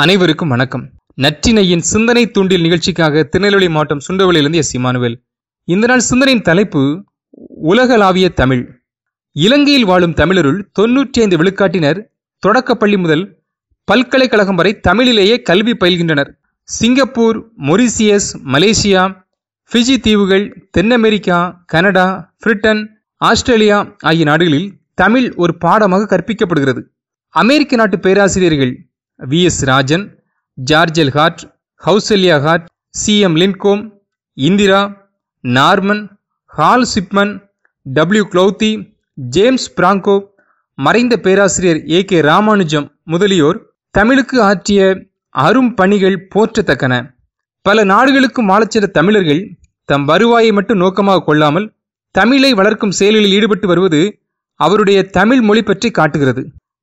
அனைவருக்கும் வணக்கம். நற்றினையின் சிந்தனை தூண்டில் நிகழ்ச்சிக்காக திருநெல்வேலி மாவட்டம் சுண்டவளியிலிருந்து எஸ். இமானுவேல். இந்த நாள் சிந்தனையின் தலைப்பு உலகளாவிய தமிழ். இலங்கையில் வாழும் தமிழருள் தொன்னூற்றி ஐந்து விழுக்காட்டினர் தொடக்கப்பள்ளி முதல் பல்கலைக்கழகம் வரை தமிழிலேயே கல்வி பயில்கின்றனர். சிங்கப்பூர் மொரிசியஸ் மலேசியா ஃபிஜி தீவுகள் தென் அமெரிக்கா கனடா பிரிட்டன் ஆஸ்திரேலியா ஆகிய நாடுகளில் தமிழ் ஒரு பாடமாக கற்பிக்கப்படுகிறது. அமெரிக்க நாட்டு பேராசிரியர்கள் V S Rajan George L Hart Kausalya Hart C M லின்கோம் Indira Norman Hal Schiffman W க்ளௌத்தி James Franco மறைந்த பேராசிரியர் ஏ கே ராமானுஜம் முதலியோர் தமிழுக்கு ஆற்றிய அரும் பணிகள் போற்றத்தக்கன. பல நாடுகளுக்கும் மாளச் சென்ற தமிழர்கள் தம் வருவாயை மட்டும் நோக்கமாக கொள்ளாமல் தமிழை வளர்க்கும் செயல்களில் ஈடுபட்டு வருவது அவருடைய தமிழ் மொழி பற்றி காட்டுகிறது.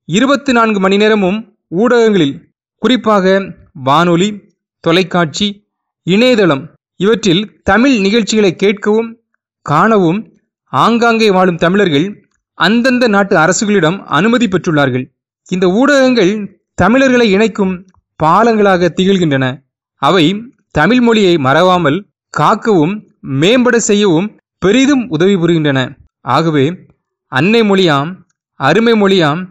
இருபத்தி நான்கு மணி நேரமும் ஊடகங்களில் குறிப்பாக வானொலி தொலைக்காட்சி இணையதளம் இவற்றில் தமிழ் நிகழ்ச்சிகளை கேட்கவும் காணவும் ஆங்காங்கே வாழும் தமிழர்கள் அந்தந்த நாட்டு அரசுகளிடம் அனுமதி பெற்றுள்ளார்கள். இந்த ஊடகங்கள் தமிழர்களை இணைக்கும் பாலங்களாக திகழ்கின்றன. அவை தமிழ் மொழியை மறவாமல் காக்கவும் மேம்பட செய்யவும் பெரிதும் உதவி புரிகின்றன. ஆகவே அன்னை மொழியாம் அருமை மொழியாம்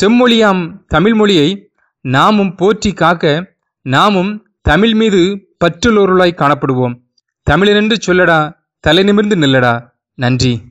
செம்மொழியாம் தமிழ் மொழியை நாமும் போற்றி காக்க நாமும் தமிழ் மீது பற்றுள்ளோர்களாய் காணப்படுவோம். தமிழனென்று சொல்லடா தலை நிமிர்ந்து நில்லடா. நன்றி.